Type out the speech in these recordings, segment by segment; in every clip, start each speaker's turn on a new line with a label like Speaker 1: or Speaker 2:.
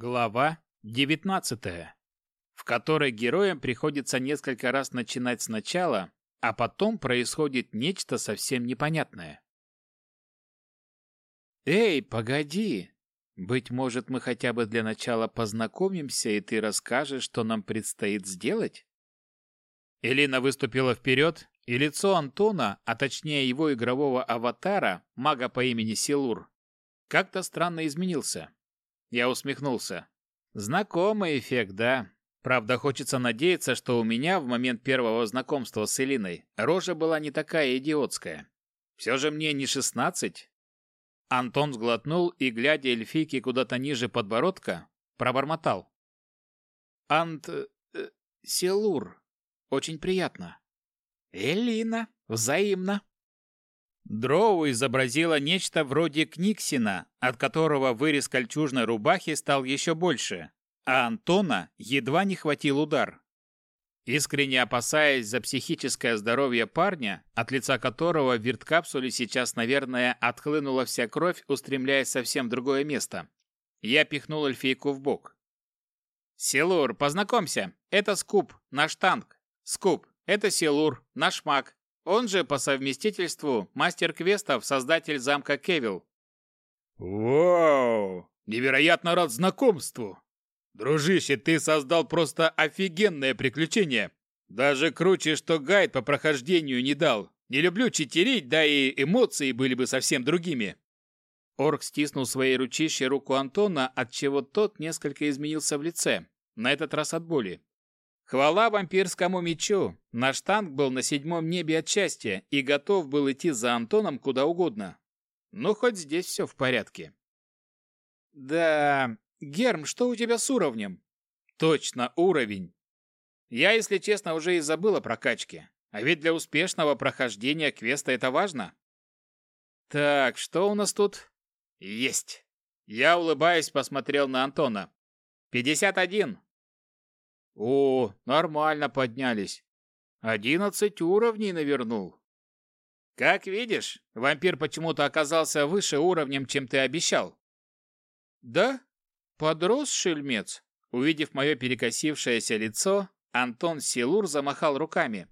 Speaker 1: Глава 19, в которой героям приходится несколько раз начинать сначала, а потом происходит нечто совсем непонятное. «Эй, погоди! Быть может, мы хотя бы для начала познакомимся, и ты расскажешь, что нам предстоит сделать?» Элина выступила вперед, и лицо Антона, а точнее его игрового аватара, мага по имени Силур, как-то странно изменился. Я усмехнулся. Знакомый эффект, да. Правда, хочется надеяться, что у меня в момент первого знакомства с Элиной рожа была не такая идиотская. Все же мне не шестнадцать. Антон сглотнул и, глядя эльфийке куда-то ниже подбородка, пробормотал. «Ант... Э, Селур. Очень приятно». «Элина. Взаимно». Дроу изобразила нечто вроде Книксина, от которого вырез кольчужной рубахи стал еще больше, а Антона едва не хватил удар. Искренне опасаясь за психическое здоровье парня, от лица которого в вирткапсуле сейчас, наверное, отхлынула вся кровь, устремляясь совсем в другое место, я пихнул эльфийку в бок. «Силур, познакомься, это Скуп, наш танк. Скуп, это Силур, наш маг. Он же по совместительству мастер квестов, создатель замка Кевилл.
Speaker 2: Вау! Невероятно рад знакомству! Дружище, ты создал просто офигенное приключение. Даже круче, что гайд по прохождению не дал. Не люблю читерить, да и эмоции были бы совсем другими.
Speaker 1: Орк стиснул своей ручищей руку Антона, отчего тот несколько изменился в лице, на этот раз от боли. Хвала вампирскому мечу! Наш танк был на седьмом небе от счастья и готов был идти за Антоном куда угодно. Ну, хоть здесь все в порядке. Да, Герм, что у тебя с уровнем? Точно, уровень. Я, если честно, уже и забыл о прокачке. А ведь для успешного прохождения квеста это важно. Так, что у нас тут? Есть. Я, улыбаясь, посмотрел на Антона. «Пятьдесят один. О, нормально поднялись. Одиннадцать уровней навернул. Как видишь, вампир почему-то оказался выше уровнем, чем ты обещал. Да? Подрос шельмец. Увидев мое перекосившееся лицо, Антон Силур замахал руками.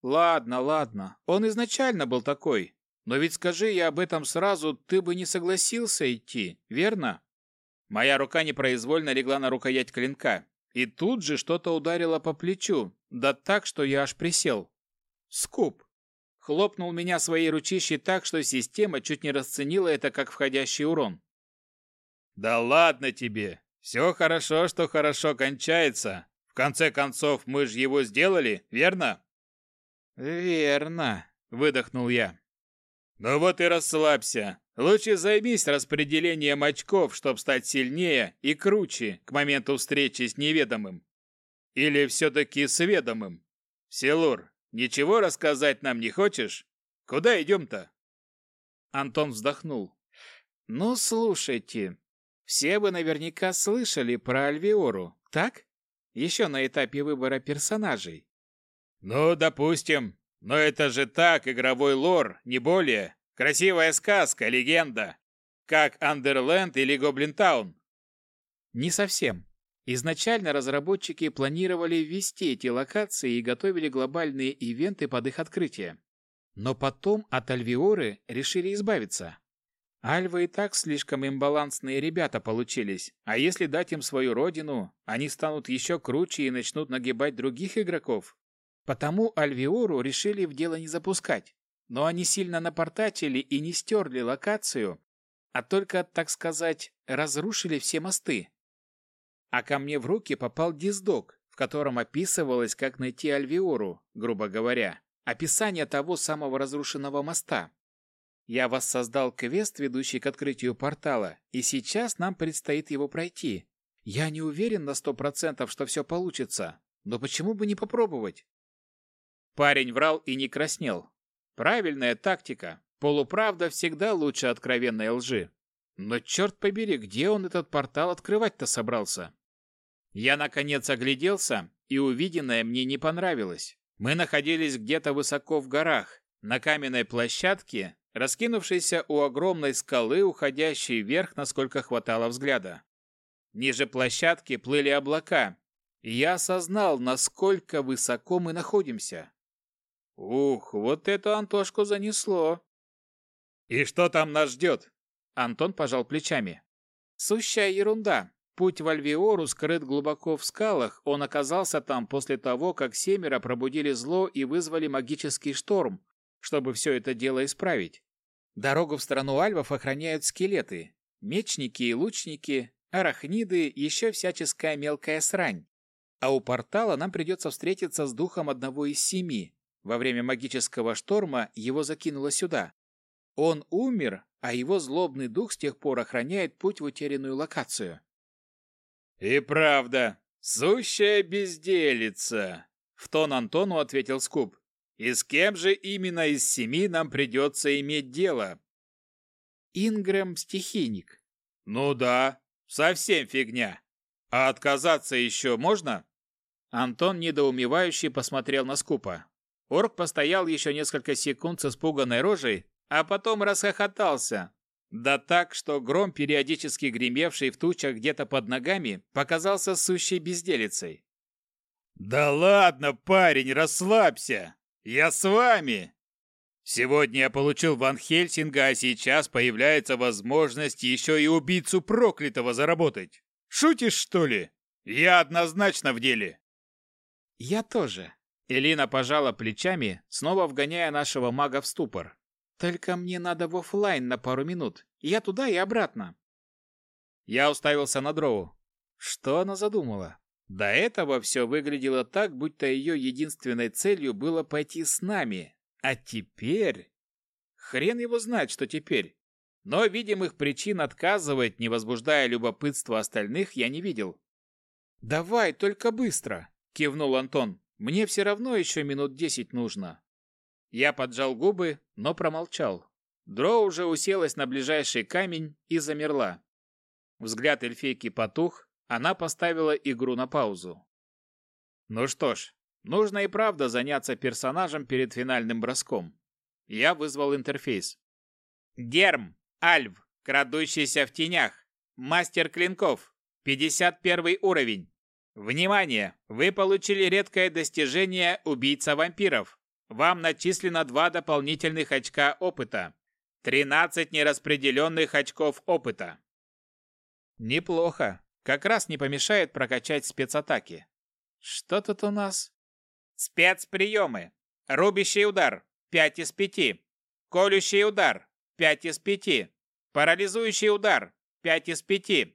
Speaker 1: Ладно, ладно, он изначально был такой. Но ведь скажи я об этом сразу, ты бы не согласился идти, верно? Моя рука непроизвольно легла на рукоять клинка, и тут же что-то ударило по плечу, да так, что я аж присел. Скуп. Хлопнул меня своей ручищей так, что система чуть не расценила это как входящий урон.
Speaker 2: «Да ладно тебе! Все хорошо, что хорошо кончается. В конце концов, мы же его сделали, верно?»
Speaker 1: «Верно», — выдохнул я.
Speaker 2: «Ну вот и расслабься. Лучше займись распределением очков, чтобы стать сильнее и круче к моменту встречи с неведомым. Или все-таки с ведомым. Селур, ничего рассказать нам не хочешь? Куда идем-то?»
Speaker 1: Антон вздохнул. «Ну, слушайте, все вы наверняка слышали про Альвиору, так? Еще на этапе выбора персонажей».
Speaker 2: «Ну, допустим. Но это же так, игровой лор, не более. Красивая сказка, легенда. Как Андерленд или Гоблинтаун.
Speaker 1: Не совсем. Изначально разработчики планировали ввести эти локации и готовили глобальные ивенты под их открытие. Но потом от Альвиоры решили избавиться. Альвы и так слишком имбалансные ребята получились, а если дать им свою родину, они станут еще круче и начнут нагибать других игроков. Потому Альвиору решили в дело не запускать но они сильно напортачили и не стерли локацию, а только, так сказать, разрушили все мосты. А ко мне в руки попал диздок, в котором описывалось, как найти Альвиору, грубо говоря, описание того самого разрушенного моста. Я воссоздал квест, ведущий к открытию портала, и сейчас нам предстоит его пройти. Я не уверен на сто процентов, что все получится, но почему бы не попробовать? Парень врал и не краснел, Правильная тактика. Полуправда всегда лучше откровенной лжи. Но черт побери, где он этот портал открывать-то собрался? Я, наконец, огляделся, и увиденное мне не понравилось. Мы находились где-то высоко в горах, на каменной площадке, раскинувшейся у огромной скалы, уходящей вверх, насколько хватало взгляда. Ниже площадки плыли облака. Я осознал, насколько высоко мы находимся. Ух, вот это Антошку занесло.
Speaker 2: «И что там нас ждет?»
Speaker 1: Антон пожал плечами. «Сущая ерунда. Путь в Альвиору скрыт глубоко в скалах. Он оказался там после того, как семеро пробудили зло и вызвали магический шторм, чтобы все это дело исправить. Дорогу в страну альвов охраняют скелеты. Мечники и лучники, арахниды, еще всяческая мелкая срань. А у портала нам придется встретиться с духом одного из семи. Во время магического шторма его закинуло сюда. Он умер, а его злобный дух с тех пор охраняет путь в утерянную локацию.
Speaker 2: «И правда, сущая безделица!» — в тон Антону ответил Скуп. «И с кем же именно из семи нам придется иметь дело?»
Speaker 1: «Ингрэм — стихийник».
Speaker 2: «Ну да, совсем фигня. А отказаться еще можно?»
Speaker 1: Антон недоумевающе посмотрел на Скупа. Орк постоял еще несколько секунд с испуганной рожей, а потом расхохотался. Да так, что гром, периодически гремевший в тучах где-то под ногами, показался сущей безделицей.
Speaker 2: «Да ладно, парень, расслабься! Я с вами!» Сегодня я получил Ван Хельсинга, а сейчас появляется возможность еще и убийцу проклятого заработать. Шутишь, что ли? Я однозначно в деле.
Speaker 1: Я тоже. Элина пожала плечами, снова вгоняя нашего мага в ступор. Только мне надо в офлайн на пару минут. Я туда и обратно. Я уставился на Дроу. Что она задумала? До этого все выглядело так, будто ее единственной целью было пойти с нами. А теперь... Хрен его знает, что теперь. Но видимых причин отказывать, не возбуждая любопытства остальных, я не видел. «Давай, только быстро!» — кивнул Антон. «Мне все равно еще минут десять нужно». Я поджал губы, но промолчал. Дро уже уселась на ближайший камень и замерла. Взгляд эльфейки потух, она поставила игру на паузу. Ну что ж, нужно и правда заняться персонажем перед финальным броском. Я вызвал интерфейс. Герм, Альв, крадущийся в тенях, мастер клинков, 51 уровень. Внимание! Вы получили редкое достижение «Убийца вампиров». Вам начислено два дополнительных очка опыта. 13 нераспределенных очков опыта. Неплохо. Как раз не помешает прокачать спецатаки. Что тут у нас? Спецприемы. Рубящий удар. 5 из 5. Колющий удар. 5 из 5. Парализующий удар. 5 из 5.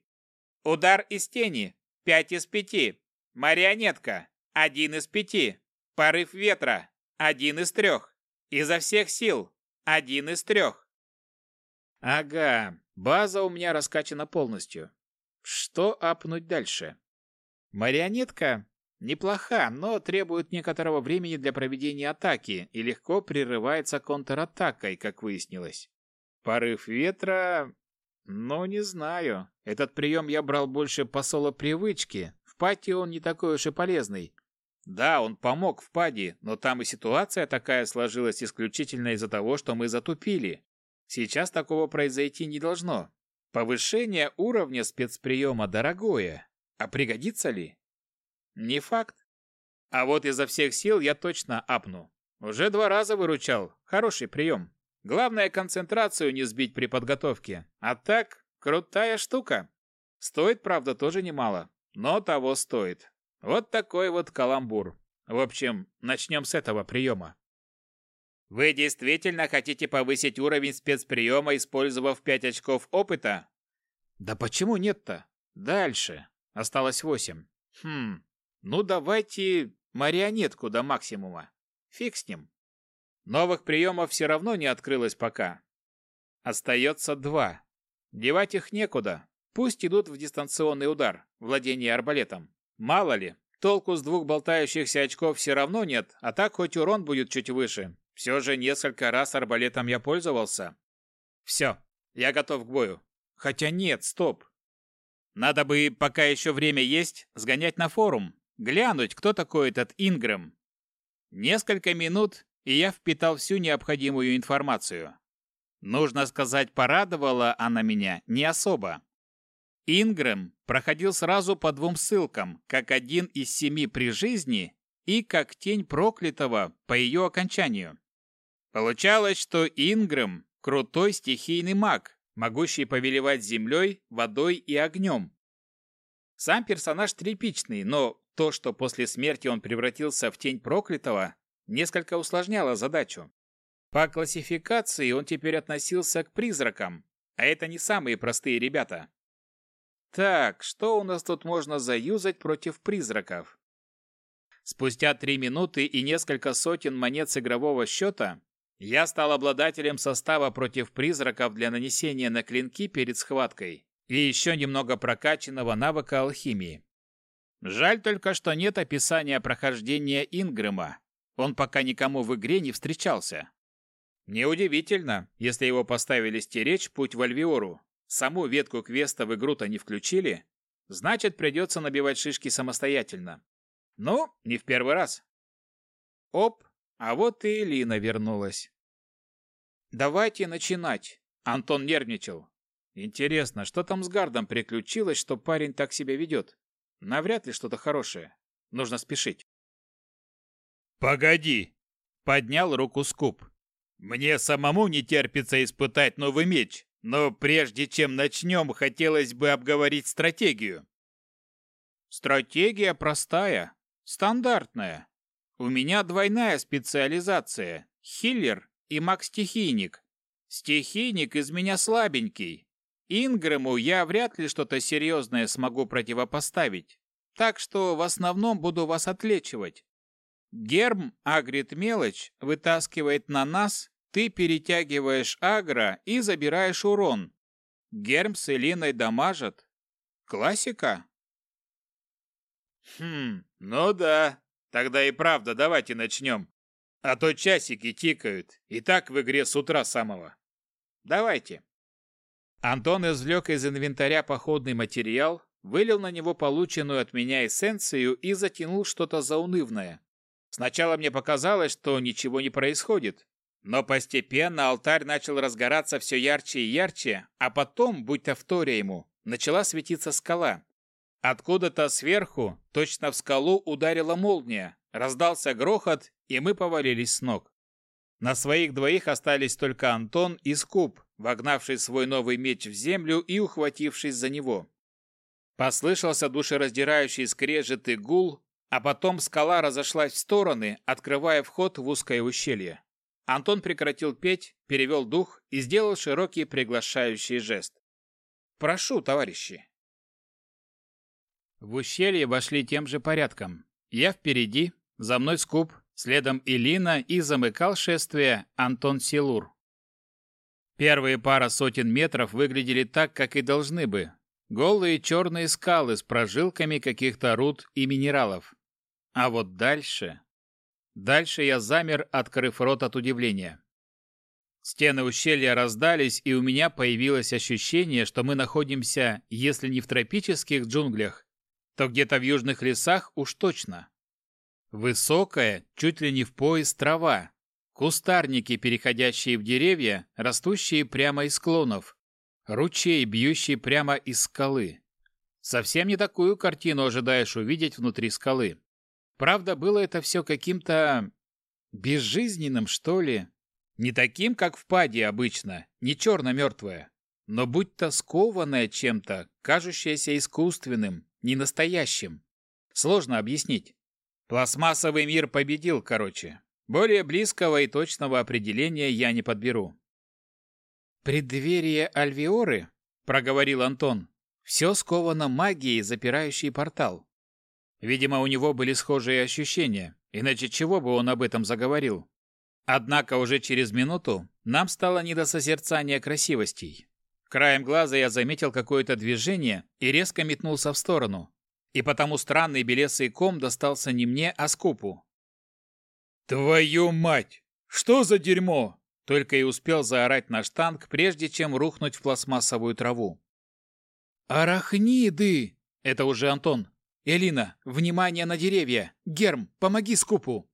Speaker 1: Удар из тени. 5 из 5. Марионетка. 1 из 5. Порыв ветра. Один из трех. Изо всех сил. Один из трех. Ага, база у меня раскачана полностью. Что апнуть дальше? Марионетка неплоха, но требует некоторого времени для проведения атаки и легко прерывается контратакой, как выяснилось. Порыв ветра... Ну, не знаю. Этот прием я брал больше по соло-привычке. В пати он не такой уж и полезный. Да, он помог в паде, но там и ситуация такая сложилась исключительно из-за того, что мы затупили. Сейчас такого произойти не должно. Повышение уровня спецприема дорогое. А пригодится ли? Не факт. А вот изо всех сил я точно апну. Уже два раза выручал. Хороший прием. Главное концентрацию не сбить при подготовке. А так, крутая штука. Стоит, правда, тоже немало. Но того стоит. Вот такой вот каламбур. В общем, начнем с этого приема. Вы действительно хотите повысить уровень спецприема, использовав 5 очков опыта? Да почему нет-то? Дальше. Осталось 8. Хм, ну давайте марионетку до максимума. Фиг с ним. Новых приемов все равно не открылось пока. Остается два. Девать их некуда. Пусть идут в дистанционный удар, владение арбалетом. Мало ли, толку с двух болтающихся очков все равно нет, а так хоть урон будет чуть выше. Все же несколько раз арбалетом я пользовался. Все, я готов к бою. Хотя нет, стоп. Надо бы, пока еще время есть, сгонять на форум, глянуть, кто такой этот Ингрэм. Несколько минут, и я впитал всю необходимую информацию. Нужно сказать, порадовала она меня не особо. Ингрэм проходил сразу по двум ссылкам, как один из семи при жизни и как тень проклятого по ее окончанию. Получалось, что Ингрэм – крутой стихийный маг, могущий повелевать землей, водой и огнем. Сам персонаж тряпичный, но то, что после смерти он превратился в тень проклятого, несколько усложняло задачу. По классификации он теперь относился к призракам, а это не самые простые ребята. Так, что у нас тут можно заюзать против призраков? Спустя три минуты и несколько сотен монет с игрового счета я стал обладателем состава против призраков для нанесения на клинки перед схваткой и еще немного прокачанного навыка алхимии. Жаль только, что нет описания прохождения Ингрэма. Он пока никому в игре не встречался. Неудивительно, если его поставили стеречь путь в Альвиору. Саму ветку квеста в игру-то не включили, значит, придется набивать шишки самостоятельно. Ну, не в первый раз. Оп, а вот и Элина вернулась. «Давайте начинать», — Антон нервничал. «Интересно, что там с Гардом приключилось, что парень так себя ведет? Навряд ли что-то хорошее. Нужно спешить».
Speaker 2: «Погоди!» — поднял руку Скуп. «Мне самому не терпится испытать новый меч, но прежде чем начнем, хотелось бы обговорить стратегию».
Speaker 1: «Стратегия простая, стандартная. У меня двойная специализация – хиллер и маг-стихийник. Стихийник из меня слабенький. Ингрэму я вряд ли что-то серьезное смогу противопоставить. Так что в основном буду вас отлечивать. Герм агрит мелочь, вытаскивает на нас, ты перетягиваешь агро и забираешь урон. Герм с Элиной дамажат. Классика?
Speaker 2: Хм, ну да. Тогда и правда давайте начнем. А то часики тикают, и так в игре с утра самого.
Speaker 1: Давайте. Антон извлек из инвентаря походный материал, вылил на него полученную от меня эссенцию и затянул что-то заунывное. Сначала мне показалось, что ничего не происходит, но постепенно алтарь начал разгораться все ярче и ярче, а потом, будь-то вторя ему, начала светиться скала. Откуда-то сверху, точно в скалу, ударила молния, раздался грохот, и мы повалились с ног. На своих двоих остались только Антон и Скуп, вогнавший свой новый меч в землю и ухватившись за него. Послышался душераздирающий скрежет и гул, а потом скала разошлась в стороны, открывая вход в узкое ущелье. Антон прекратил петь, перевел дух и сделал широкий приглашающий жест. «Прошу, товарищи!» В ущелье вошли тем же порядком. Я впереди, за мной Скуп, следом Илина и замыкал шествие Антон Силур. Первые пара сотен метров выглядели так, как и должны бы. Голые черные скалы с прожилками каких-то руд и минералов. А вот дальше... Дальше я замер, открыв рот от удивления. Стены ущелья раздались, и у меня появилось ощущение, что мы находимся, если не в тропических джунглях, то где-то в южных лесах уж точно. Высокая, чуть ли не в пояс трава, кустарники, переходящие в деревья, растущие прямо из склонов, ручей, бьющий прямо из скалы. Совсем не такую картину ожидаешь увидеть внутри скалы. Правда, было это все каким-то... безжизненным, что ли. Не таким, как в паде обычно, не черно-мертвое, но будь-то скованное чем-то, кажущееся искусственным, ненастоящим. Сложно объяснить. Пластмассовый мир победил, короче. Более близкого и точного определения я не подберу. «Преддверие Альвиоры», — проговорил Антон, — «все сковано магией, запирающей портал». Видимо, у него были схожие ощущения, иначе чего бы он об этом заговорил. Однако уже через минуту нам стало не до созерцания красивостей. Краем глаза я заметил какое-то движение и резко метнулся в сторону. И потому странный белесый ком достался не мне, а скупу.
Speaker 2: «Твою мать! Что за дерьмо?»
Speaker 1: Только и успел заорать наш танк, прежде чем рухнуть в пластмассовую траву. «Арахниды!» — это уже Антон. «Элина, внимание на деревья! Герм, помоги скупу!»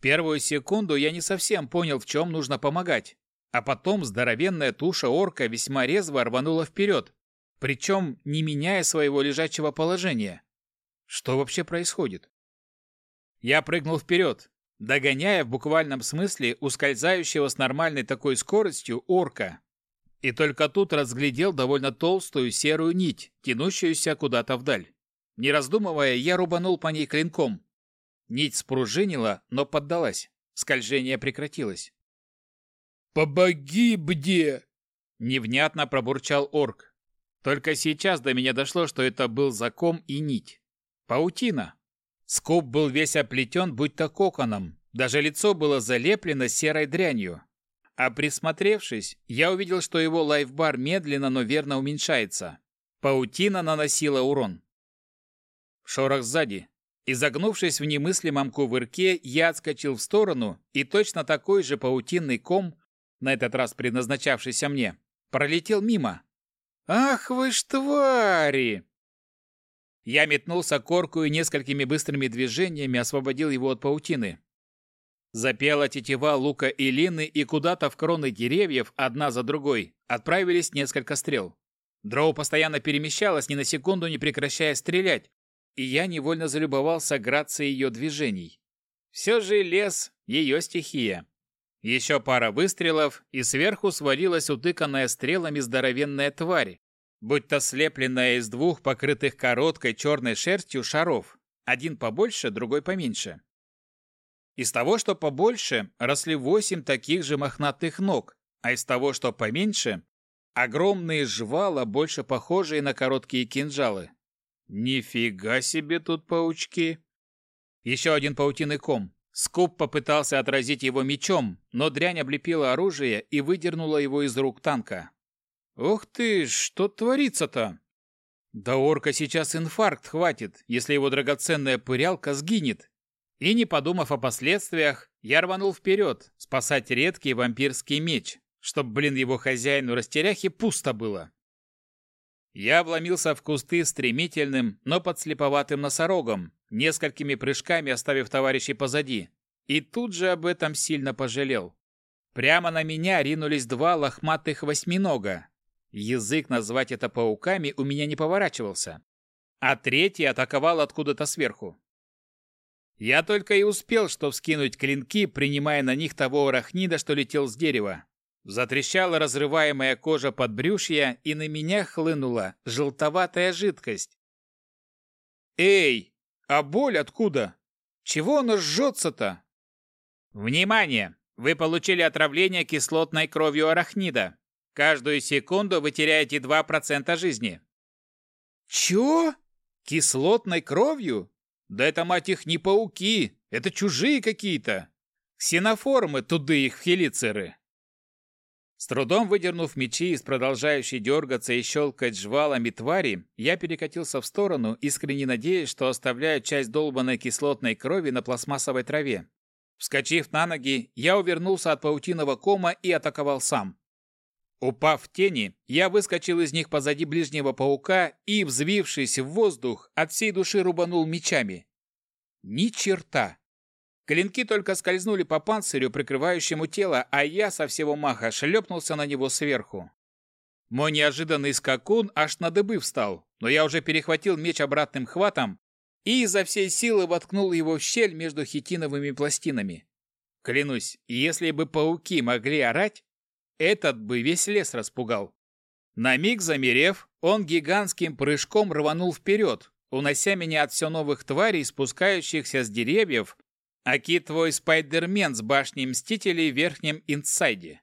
Speaker 1: Первую секунду я не совсем понял, в чем нужно помогать. А потом здоровенная туша орка весьма резво рванула вперед. причем не меняя своего лежачего положения. Что вообще происходит? Я прыгнул вперед, догоняя в буквальном смысле ускользающего с нормальной такой скоростью орка. И только тут разглядел довольно толстую серую нить, тянущуюся куда-то вдаль. Не раздумывая, я рубанул по ней клинком. Нить спружинила, но поддалась. Скольжение прекратилось.
Speaker 2: «Побоги
Speaker 1: Невнятно пробурчал орк. Только сейчас до меня дошло, что это был заком и нить. Паутина. Скоб был весь оплетен, будто коконом. Даже лицо было залеплено серой дрянью. А присмотревшись, я увидел, что его лайфбар медленно, но верно уменьшается. Паутина наносила урон. Шорох сзади. Изогнувшись в немыслимом кувырке, я отскочил в сторону, и точно такой же паутинный ком, на этот раз предназначавшийся мне, пролетел мимо. «Ах вы ж твари!» Я метнулся к корку и несколькими быстрыми движениями освободил его от паутины. Запела тетива лука и лины, и куда-то в кроны деревьев, одна за другой, отправились несколько стрел. Дроу постоянно перемещалась, ни на секунду не прекращая стрелять, и я невольно залюбовался грацией ее движений. Все же лес — ее стихия. Еще пара выстрелов, и сверху свалилась утыканная стрелами здоровенная тварь, будь то слепленная из двух покрытых короткой черной шерстью шаров, один побольше, другой поменьше. Из того, что побольше, росли восемь таких же мохнатых ног, а из того, что поменьше, огромные жвала, больше похожие на короткие кинжалы. Нифига себе тут паучки! Еще один паутиный ком. Скуп попытался отразить его мечом, но дрянь облепила оружие и выдернула его из рук танка. Ух ты, что творится-то? Да орка сейчас инфаркт хватит, если его драгоценная пырялка сгинет. И не подумав о последствиях, я рванул вперед, спасать редкий вампирский меч, чтоб, блин, его хозяину растеряхи пусто было. Я вломился в кусты стремительным, но подслеповатым носорогом, несколькими прыжками оставив товарищей позади, и тут же об этом сильно пожалел. Прямо на меня ринулись два лохматых восьминога, Язык назвать это пауками у меня не поворачивался. А третий атаковал откуда-то сверху. Я только и успел, что вскинуть клинки, принимая на них того арахнида, что летел с дерева. Затрещала разрываемая кожа под брюшья, и на меня хлынула желтоватая жидкость. «Эй, а боль откуда? Чего оно жжется-то?» «Внимание! Вы получили отравление кислотной кровью арахнида. Каждую секунду вы теряете 2% жизни. Чё? Кислотной кровью? Да это, мать их, не пауки, это чужие какие-то. Ксеноформы, туды их хелицеры. С трудом выдернув мечи из продолжающей дергаться и щелкать жвалами твари, я перекатился в сторону, искренне надеясь, что оставляю часть долбанной кислотной крови на пластмассовой траве. Вскочив на ноги, я увернулся от паутиного кома и атаковал сам. Упав в тени, я выскочил из них позади ближнего паука и, взвившись в воздух, от всей души рубанул мечами. Ни черта! Клинки только скользнули по панцирю, прикрывающему тело, а я со всего маха шлепнулся на него сверху. Мой неожиданный скакун аж на дыбы встал, но я уже перехватил меч обратным хватом и изо всей силы воткнул его в щель между хитиновыми пластинами. Клянусь, если бы пауки могли орать, этот бы весь лес распугал. На миг замерев, он гигантским прыжком рванул вперед, унося меня от все новых тварей, спускающихся с деревьев, аки твой спайдермен с башней Мстителей в верхнем инсайде.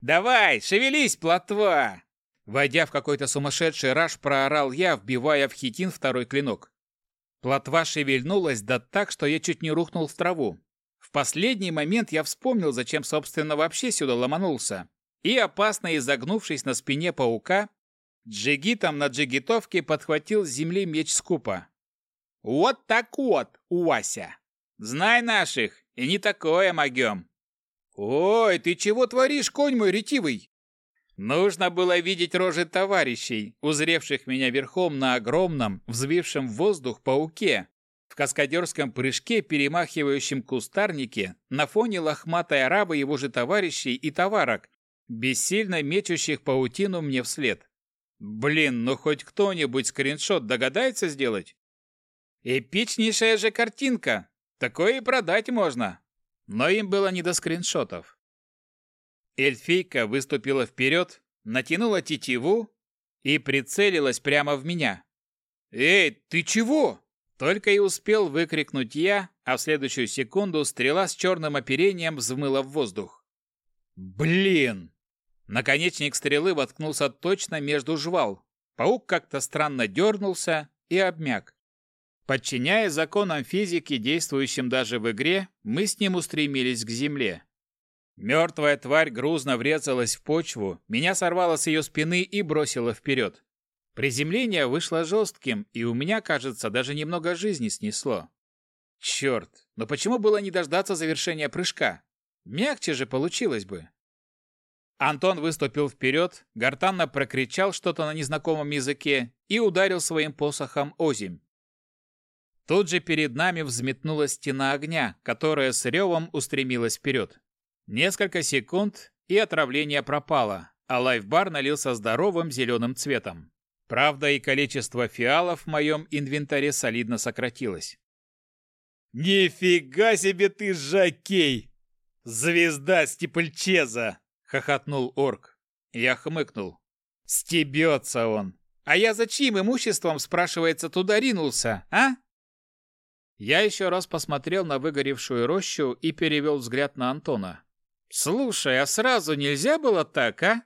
Speaker 1: «Давай, шевелись, плотва!» Войдя в какой-то сумасшедший раж, проорал я, вбивая в хитин второй клинок. Плотва шевельнулась да так, что я чуть не рухнул в траву. В последний момент я вспомнил, зачем, собственно, вообще сюда ломанулся. И, опасно изогнувшись на спине паука, джигитом на джигитовке подхватил с земли меч скупа. «Вот так вот, Уася! Знай наших, и не такое могем!» «Ой, ты чего творишь, конь мой ретивый?» Нужно было видеть рожи товарищей, узревших меня верхом на огромном, взвившем в воздух пауке, каскадерском прыжке, перемахивающем кустарнике, на фоне лохматой арабы его же товарищей и товарок, бессильно мечущих паутину мне вслед. Блин, ну хоть кто-нибудь скриншот догадается сделать? Эпичнейшая же картинка. Такое и продать можно. Но им было не до скриншотов. Эльфийка выступила вперед, натянула тетиву и прицелилась прямо в меня. «Эй, ты чего?» Только и успел выкрикнуть я, а в следующую секунду стрела с черным оперением взмыла в воздух. «Блин!» Наконечник стрелы воткнулся точно между жвал. Паук как-то странно дернулся и обмяк. Подчиняясь законам физики, действующим даже в игре, мы с ним устремились к земле. Мертвая тварь грузно врезалась в почву, меня сорвало с ее спины и бросило вперед. Приземление вышло жестким, и у меня, кажется, даже немного жизни снесло. Черт, но почему было не дождаться завершения прыжка? Мягче же получилось бы. Антон выступил вперед, гортанно прокричал что-то на незнакомом языке и ударил своим посохом озимь. Тут же перед нами взметнулась стена огня, которая с ревом устремилась вперед. Несколько секунд, и отравление пропало, а лайфбар налился здоровым зеленым цветом. Правда, и количество фиалов в моем инвентаре солидно сократилось. «Нифига себе ты, Жакей! Звезда Стипульчеза!» — хохотнул орк. Я хмыкнул. «Стебется он! А я за чьим имуществом, спрашивается, туда ринулся, а?» Я еще раз посмотрел на выгоревшую рощу и перевел взгляд на Антона. «Слушай, а сразу нельзя было так, а?»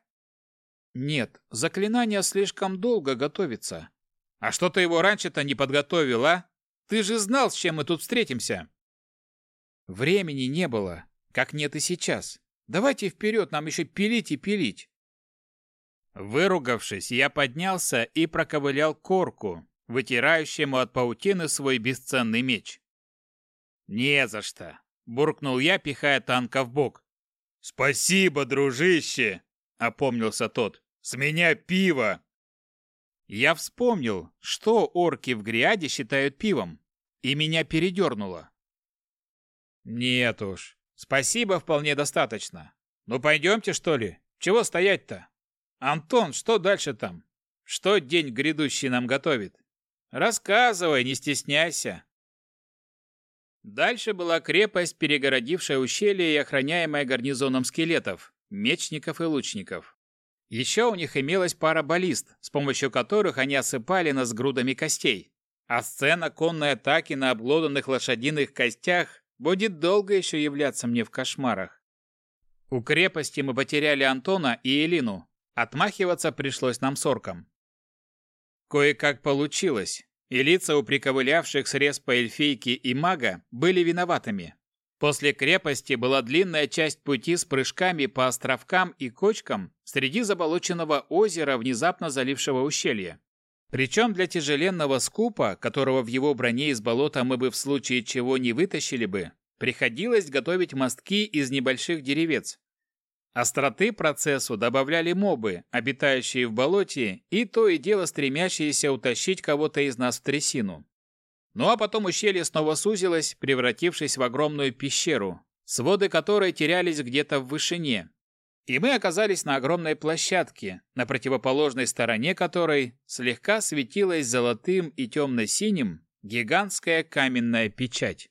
Speaker 1: «Нет, заклинание слишком долго готовится». «А что ты его раньше-то не подготовил, а? Ты же знал, с чем мы тут встретимся!» «Времени не было, как нет и сейчас. Давайте вперед, нам еще пилить и пилить. Выругавшись, я поднялся и проковылял корку, вытирающему от паутины свой бесценный меч. «Не за что!» – буркнул я, пихая танка в бок. «Спасибо, дружище!» – опомнился тот. «С меня пиво!» Я вспомнил, что орки в Гриаде считают пивом, и меня передернуло. «Нет уж, Спасибо, вполне достаточно. Ну пойдемте, что ли? Чего стоять-то? Антон, что дальше там? Что день грядущий нам готовит? Рассказывай, не стесняйся. Дальше была крепость, перегородившая ущелье и охраняемая гарнизоном скелетов, мечников и лучников. Еще у них имелась пара баллист, с помощью которых они осыпали нас грудами костей. А сцена конной атаки на обглоданных лошадиных костях будет долго еще являться мне в кошмарах. У крепости мы потеряли Антона и Элину. Отмахиваться пришлось нам соркам. Кое-как получилось, и лица у приковылявших с респа эльфийки и мага были виноватыми. После крепости была длинная часть пути с прыжками по островкам и кочкам среди заболоченного озера, внезапно залившего ущелье. Причем для тяжеленного скупа, которого в его броне из болота мы бы в случае чего не вытащили бы, приходилось готовить мостки из небольших деревец. Остроты процессу добавляли мобы, обитающие в болоте, и то и дело стремящиеся утащить кого-то из нас в трясину. Ну а потом ущелье снова сузилось, превратившись в огромную пещеру, своды которой терялись где-то в вышине, и мы оказались на огромной площадке, на противоположной стороне которой слегка светилась золотым и темно-синим гигантская каменная печать.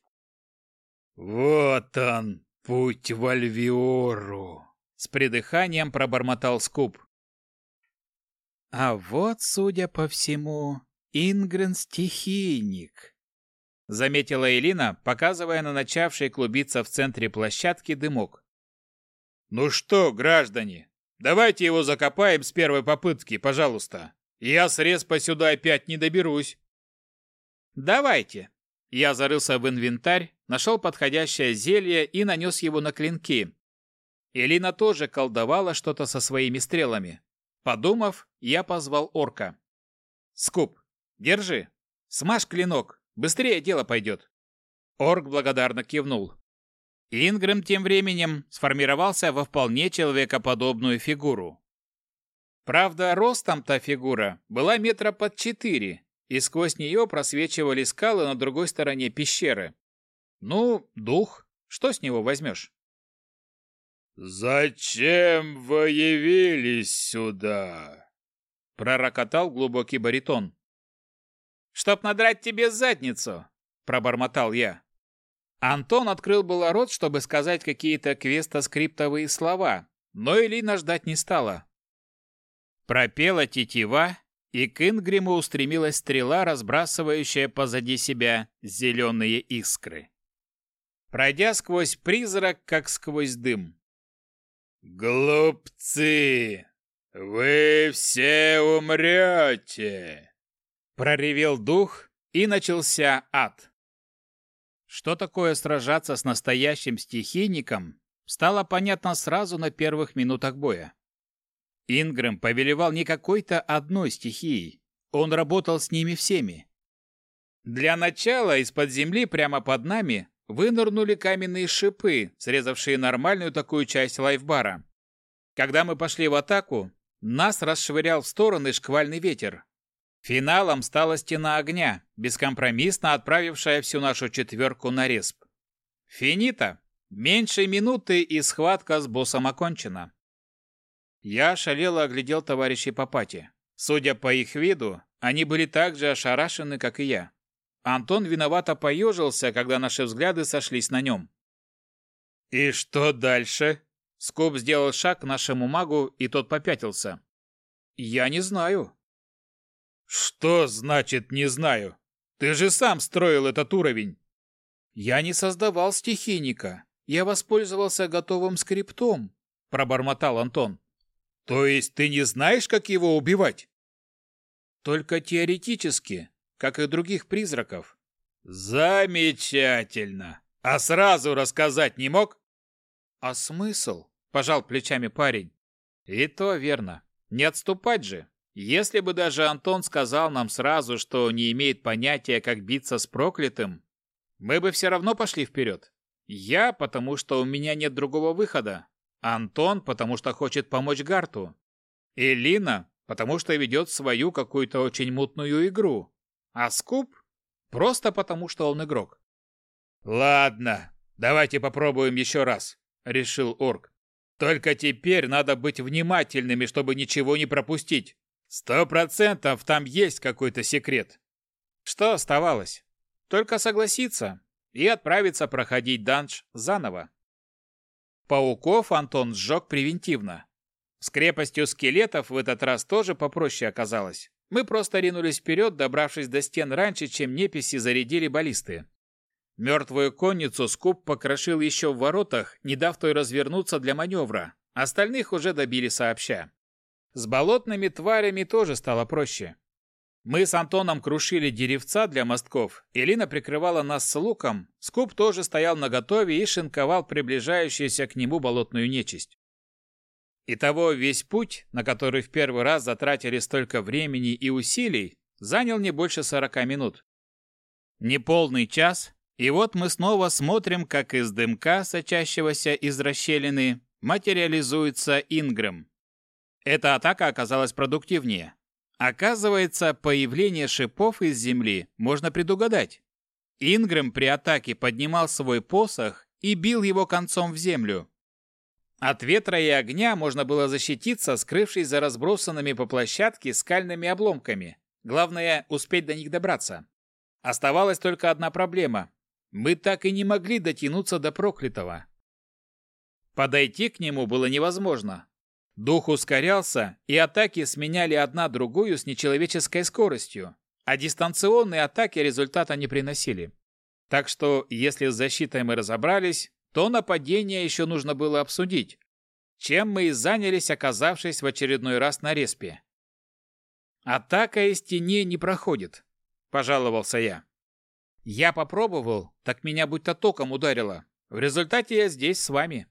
Speaker 1: «Вот он, путь в Альвиору!» — с придыханием пробормотал Скуп. «А вот, судя по всему, Ингрен стихийник», — заметила Элина, показывая на начавший клубиться в центре площадки дымок. «Ну что, граждане, давайте его закопаем с первой попытки, пожалуйста. Я с респа сюда опять не доберусь». «Давайте». Я зарылся в инвентарь, нашел подходящее зелье и нанес его на клинки. Элина тоже колдовала что-то со своими стрелами. Подумав, я позвал орка. «Скуп, держи. Смажь клинок. Быстрее дело пойдет». Орк благодарно кивнул. Ингрэм тем временем сформировался во вполне человекоподобную фигуру. Правда, ростом та фигура была метра под четыре, и сквозь нее просвечивали скалы на другой стороне пещеры. Ну, дух, что с него возьмешь?
Speaker 2: «Зачем вы явились сюда?»
Speaker 1: пророкотал глубокий баритон. «Чтоб надрать тебе задницу!» – пробормотал я. Антон открыл было рот, чтобы сказать какие-то квесто-скриптовые слова, но Элина ждать не стала. Пропела тетива, и к Ингриму устремилась стрела, разбрасывающая позади себя зеленые искры. Пройдя сквозь призрак, как сквозь дым.
Speaker 2: «Глупцы! Вы все умрете!»
Speaker 1: Проревел дух, и начался ад. Что такое сражаться с настоящим стихийником, стало понятно сразу на первых минутах боя. Ингрэм повелевал не какой-то одной стихией, он работал с ними всеми. Для начала из-под земли прямо под нами вынырнули каменные шипы, срезавшие нормальную такую часть лайфбара. Когда мы пошли в атаку, нас расшвырял в стороны шквальный ветер. Финалом стала стена огня, бескомпромиссно отправившая всю нашу четверку на респ. Финита. Меньше минуты и схватка с боссом окончена. Я шалело оглядел товарищей по пати. Судя по их виду, они были так же ошарашены, как и я. Антон виновато поежился, когда наши взгляды сошлись на нем. «И что дальше?» Скоп сделал шаг к нашему магу, и тот попятился. «Я не знаю».
Speaker 2: «Что значит «не знаю»? Ты же сам строил этот уровень!»
Speaker 1: «Я не создавал стихийника. Я воспользовался готовым скриптом», — пробормотал Антон.
Speaker 2: «То есть ты не знаешь, как его убивать?»
Speaker 1: «Только теоретически, как и других призраков».
Speaker 2: «Замечательно! А сразу рассказать не мог?»
Speaker 1: «А смысл?» – пожал плечами парень. «И то верно. Не отступать же. Если бы даже Антон сказал нам сразу, что не имеет понятия, как биться с проклятым, мы бы все равно пошли вперед. Я, потому что у меня нет другого выхода. Антон, потому что хочет помочь Гарту. И Лина, потому что ведет свою какую-то очень мутную игру. А Скуп просто потому, что он игрок.
Speaker 2: «Ладно, давайте попробуем еще раз», — решил Орк. «Только теперь надо быть внимательными, чтобы ничего не пропустить. Сто процентов там есть какой-то секрет».
Speaker 1: Что оставалось? Только согласиться и отправиться проходить данж заново. Пауков Антон сжег превентивно. С крепостью скелетов в этот раз тоже попроще оказалось. Мы просто ринулись вперед, добравшись до стен раньше, чем неписи зарядили баллисты. Мертвую конницу Скуп покрошил еще в воротах, не дав той развернуться для маневра. Остальных уже добили сообща. С болотными тварями тоже стало проще. Мы с Антоном крушили деревца для мостков, Элина прикрывала нас с луком, Скуп тоже стоял наготове и шинковал приближающуюся к нему болотную нечисть. Итого весь путь, на который в первый раз затратили столько времени и усилий, занял не больше 40 минут. Неполный час, и вот мы снова смотрим, как из дымка, сочащегося из расщелины, материализуется Ингрэм. Эта атака оказалась продуктивнее. Оказывается, появление шипов из земли можно предугадать. Ингрэм при атаке поднимал свой посох и бил его концом в землю, от ветра и огня можно было защититься, скрывшись за разбросанными по площадке скальными обломками. Главное, успеть до них добраться. Оставалась только одна проблема. Мы так и не могли дотянуться до проклятого. Подойти к нему было невозможно. Дух ускорялся, и атаки сменяли одна другую с нечеловеческой скоростью, а дистанционные атаки результата не приносили. Так что, если с защитой мы разобрались, то нападение еще нужно было обсудить, чем мы и занялись, оказавшись в очередной раз на респе. «Атака из теней не проходит», – пожаловался я. «Я попробовал, так меня будто током ударило. В результате я здесь с вами».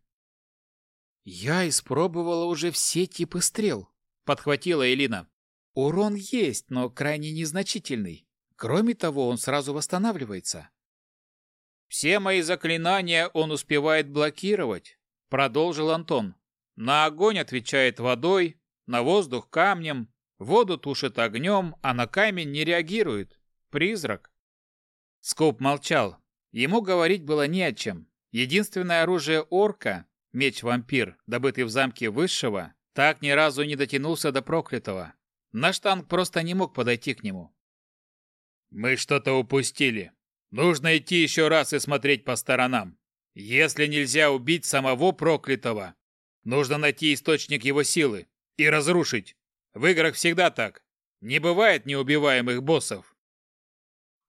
Speaker 1: «Я испробовала уже все типы стрел», – подхватила Элина. «Урон есть, но крайне незначительный. Кроме того, он сразу восстанавливается. Все мои заклинания он успевает блокировать, продолжил Антон. На огонь отвечает водой, на воздух камнем, воду тушит огнем, а на камень не реагирует. Призрак. Скоп молчал. Ему говорить было не о чем. Единственное оружие орка, меч-вампир, добытый в замке Высшего, так ни разу не дотянулся до проклятого. Наш танк просто не мог подойти к нему.
Speaker 2: «Мы что-то упустили. Нужно идти еще раз и смотреть по сторонам. Если нельзя убить самого проклятого, нужно найти источник его силы и разрушить. В играх всегда так. Не бывает неубиваемых боссов.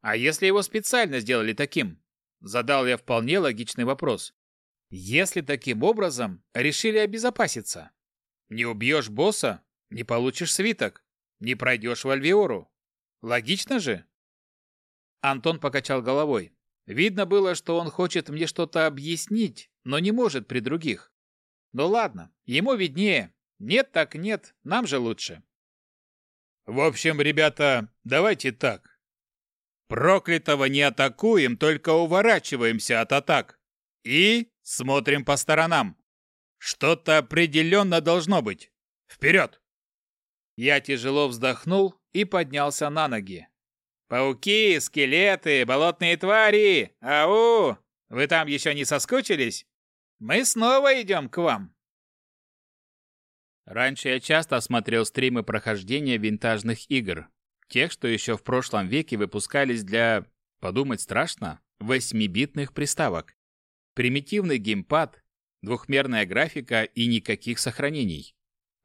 Speaker 1: А если его специально сделали таким? Задал я вполне логичный вопрос. Если таким образом решили обезопаситься. Не убьешь босса, не получишь свиток, не пройдешь в Альвиору. Логично же? Антон покачал головой. Видно было, что он хочет мне что-то объяснить, но не может при других. Ну ладно, ему виднее. Нет так нет, нам же лучше.
Speaker 2: В общем, ребята, давайте так. Проклятого не атакуем, только уворачиваемся от атак. И смотрим по сторонам. Что-то определенно должно быть. Вперед!
Speaker 1: Я тяжело вздохнул и поднялся на ноги. «Пауки, скелеты, болотные твари! Ау! Вы там еще не соскучились? Мы снова идем к вам!» Раньше я часто смотрел стримы прохождения винтажных игр. Тех, что еще в прошлом веке выпускались для, подумать страшно, восьмибитных приставок. Примитивный геймпад, двухмерная графика и никаких сохранений.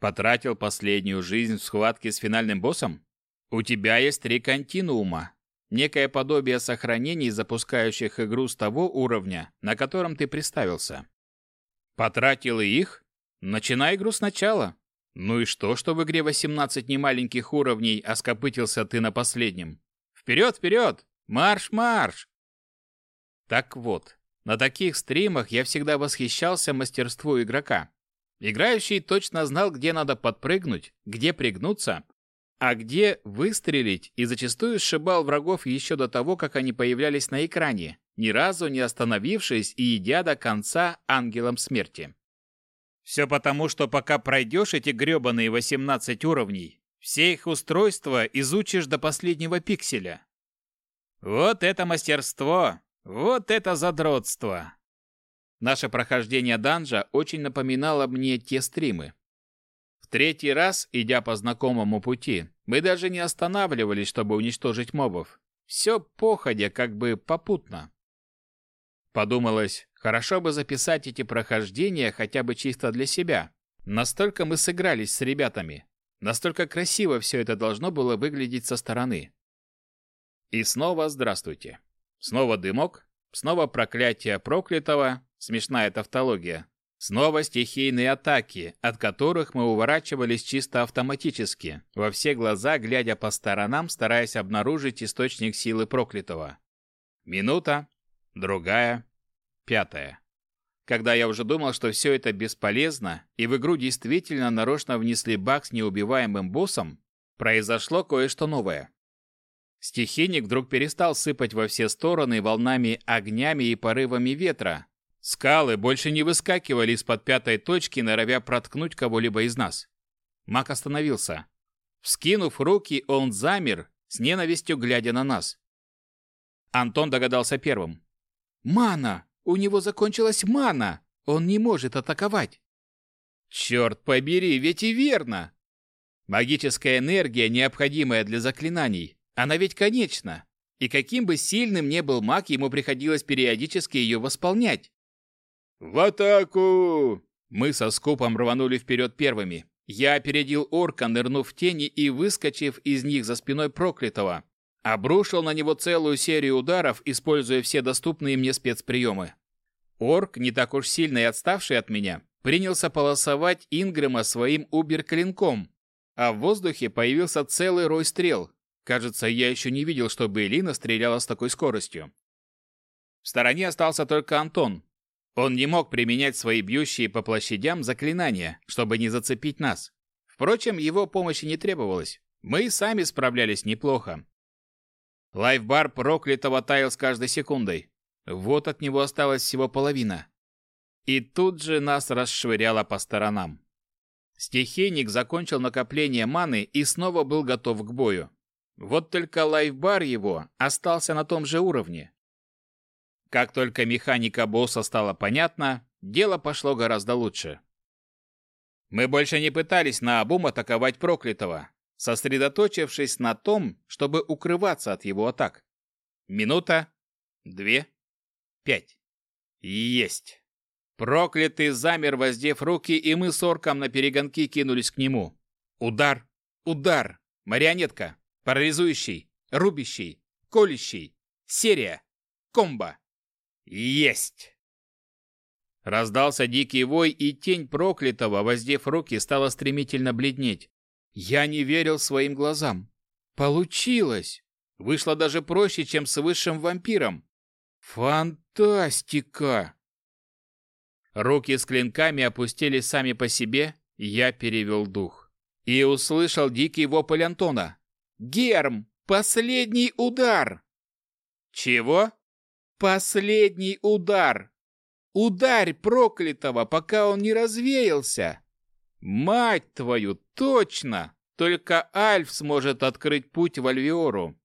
Speaker 1: Потратил последнюю жизнь в схватке с финальным боссом? У тебя есть три континуума. Некое подобие сохранений, запускающих игру с того уровня, на котором ты приставился. Потратил и их? Начинай игру сначала. Ну и что, что в игре 18 немаленьких уровней, а скопытился ты на последнем? Вперед, вперед! Марш, марш! Так вот, на таких стримах я всегда восхищался мастерству игрока. Играющий точно знал, где надо подпрыгнуть, где пригнуться, а где выстрелить и зачастую сшибал врагов еще до того, как они появлялись на экране, ни разу не остановившись и идя до конца ангелом смерти. Все потому, что пока пройдешь эти гребаные 18 уровней, все их устройства изучишь до последнего пикселя. Вот это мастерство! Вот это задротство! Наше прохождение данжа очень напоминало мне те стримы. Третий раз, идя по знакомому пути, мы даже не останавливались, чтобы уничтожить мобов. Все походя, как бы попутно. Подумалось, хорошо бы записать эти прохождения хотя бы чисто для себя. Настолько мы сыгрались с ребятами. Настолько красиво все это должно было выглядеть со стороны. И снова здравствуйте. Снова дымок, снова проклятие проклятого, смешная тавтология, Снова стихийные атаки, от которых мы уворачивались чисто автоматически, во все глаза глядя по сторонам, стараясь обнаружить источник силы проклятого. Минута, другая, пятая. Когда я уже думал, что все это бесполезно, и в игру действительно нарочно внесли баг с неубиваемым боссом, произошло кое-что новое. Стихийник вдруг перестал сыпать во все стороны волнами огнями и порывами ветра, Скалы больше не выскакивали из-под пятой точки, норовя проткнуть кого-либо из нас. Мак остановился. Вскинув руки, он замер, с ненавистью глядя на нас. Антон догадался первым. «Мана! У него закончилась мана! Он не может атаковать!» «Черт побери, ведь и верно!» Магическая энергия, необходимая для заклинаний, она ведь конечна. И каким бы сильным ни был маг, ему приходилось периодически ее восполнять.
Speaker 2: «В атаку!»
Speaker 1: Мы со скопом рванули вперед первыми. Я опередил орка, нырнув в тени и, выскочив из них за спиной проклятого, обрушил на него целую серию ударов, используя все доступные мне спецприемы. Орк, не так уж сильно и отставший от меня, принялся полосовать Ингрэма своим убер-клинком, а в воздухе появился целый рой стрел. Кажется, я еще не видел, чтобы Элина стреляла с такой скоростью. В стороне остался только Антон, он не мог применять свои бьющие по площадям заклинания, чтобы не зацепить нас. Впрочем, его помощи не требовалось. Мы сами справлялись неплохо. Лайфбар проклятого таял с каждой секундой. Вот от него осталась всего половина. И тут же нас расшвыряло по сторонам. Стихийник закончил накопление маны и снова был готов к бою. Вот только лайфбар его остался на том же уровне. Как только механика босса стала понятна, дело пошло гораздо лучше. Мы больше не пытались наобум атаковать проклятого. сосредоточившись на том, чтобы укрываться от его атак. Минута, две, пять. Есть. Проклятый замер, воздев руки, и мы с орком на перегонки кинулись к нему. Удар, удар, марионетка, парализующий, рубящий, колющий, серия, комбо. Есть! Раздался дикий вой, и тень проклятого, воздев руки, стала стремительно бледнеть. Я не верил своим глазам. Получилось! Вышло даже проще, чем с высшим вампиром. Фантастика! Руки с клинками опустились сами по себе, я перевел дух. И услышал дикий вопль Антона. «Герм! Последний удар!» «Чего?» «Последний удар! Ударь проклятого, пока он не развеялся!» «Мать твою, точно! Только Альф сможет открыть путь в Альвиору!»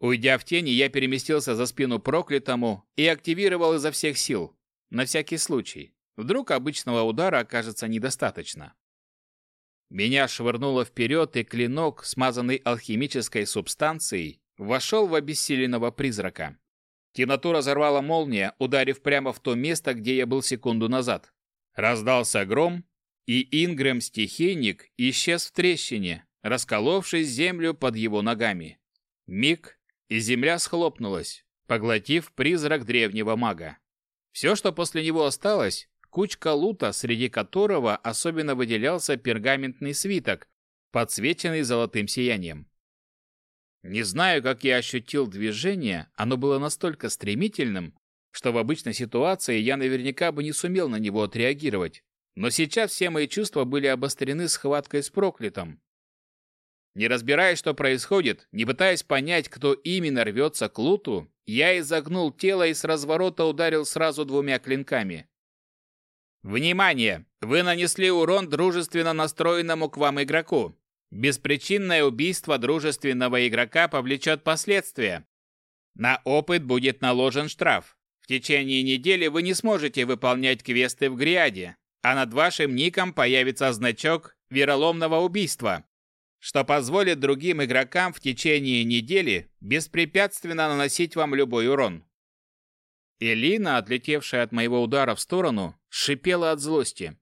Speaker 1: Уйдя в тени, я переместился за спину проклятому и активировал изо всех сил. На всякий случай. Вдруг обычного удара окажется недостаточно. Меня швырнуло вперед, и клинок, смазанный алхимической субстанцией, вошел в обессиленного призрака. Темноту разорвала молния, ударив прямо в то место, где я был секунду назад. Раздался гром, и Ингрэм-стихийник исчез в трещине, расколовшись землю под его ногами. Миг, и земля схлопнулась, поглотив призрак древнего мага. Все, что после него осталось, кучка лута, среди которого особенно выделялся пергаментный свиток, подсвеченный золотым сиянием. Не знаю, как я ощутил движение, оно было настолько стремительным, что в обычной ситуации я наверняка бы не сумел на него отреагировать. Но сейчас все мои чувства были обострены схваткой с проклятым. Не разбирая, что происходит, не пытаясь понять, кто именно рвется к луту, я изогнул тело и с разворота ударил сразу двумя клинками. Внимание! Вы нанесли урон дружественно настроенному к вам игроку. Беспричинное убийство дружественного игрока повлечет последствия. На опыт будет наложен штраф. В течение недели вы не сможете выполнять квесты в Гриаде, а над вашим ником появится значок вероломного убийства что позволит другим игрокам в течение недели беспрепятственно наносить вам любой урон. Элина, отлетевшая от моего удара в сторону, шипела от злости.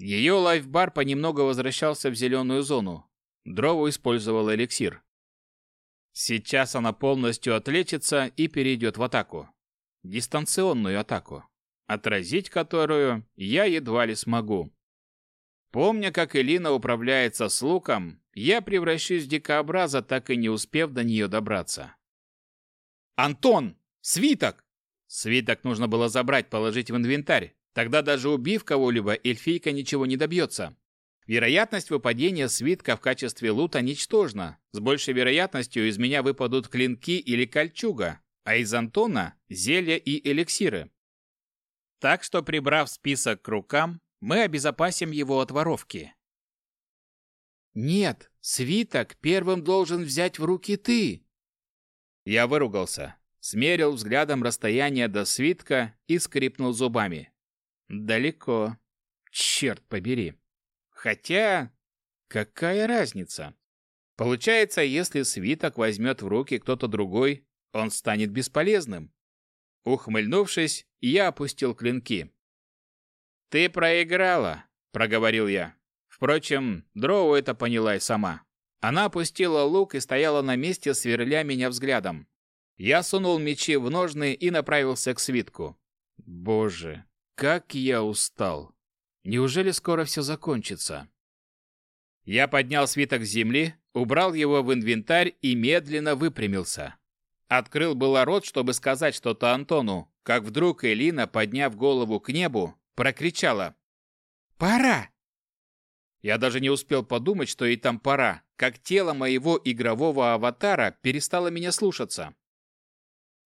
Speaker 1: Ее лайфбар понемногу возвращался в зеленую зону. Дрову использовал эликсир. Сейчас она полностью отлечится и перейдет в атаку. Дистанционную атаку, отразить которую я едва ли смогу. Помня, как Элина управляется с луком, я превращусь в дикообраза, так и не успев до нее добраться. «Антон! Свиток!» Свиток нужно было забрать, положить в инвентарь. Тогда даже убив кого-либо, эльфийка ничего не добьется. Вероятность выпадения свитка в качестве лута ничтожна. С большей вероятностью из меня выпадут клинки или кольчуга, а из Антона – зелья и эликсиры. Так что, прибрав список к рукам, мы обезопасим его от воровки. «Нет, свиток первым должен взять в руки ты!» Я выругался, смерил взглядом расстояние до свитка и скрипнул зубами. «Далеко. Черт побери. Хотя, какая разница? Получается, если свиток возьмет в руки кто-то другой, он станет бесполезным». Ухмыльнувшись, я опустил клинки. «Ты проиграла», — проговорил я. Впрочем, Дроу это поняла и сама. Она опустила лук и стояла на месте, сверля меня взглядом. Я сунул мечи в ножны и направился к свитку. Боже, как я устал. Неужели скоро все закончится? Я поднял свиток с земли, убрал его в инвентарь и медленно выпрямился. Открыл было рот, чтобы сказать что-то Антону, как вдруг Элина, подняв голову к небу, прокричала. «Пора!» Я даже не успел подумать, что ей там пора, как тело моего игрового аватара перестало меня слушаться.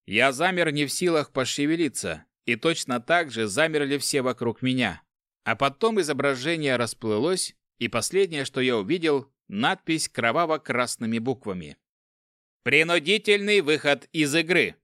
Speaker 1: Я замер не в силах пошевелиться, и точно так же замерли все вокруг меня. А потом изображение расплылось, и последнее, что я увидел, надпись кроваво-красными буквами. «Принудительный выход из игры».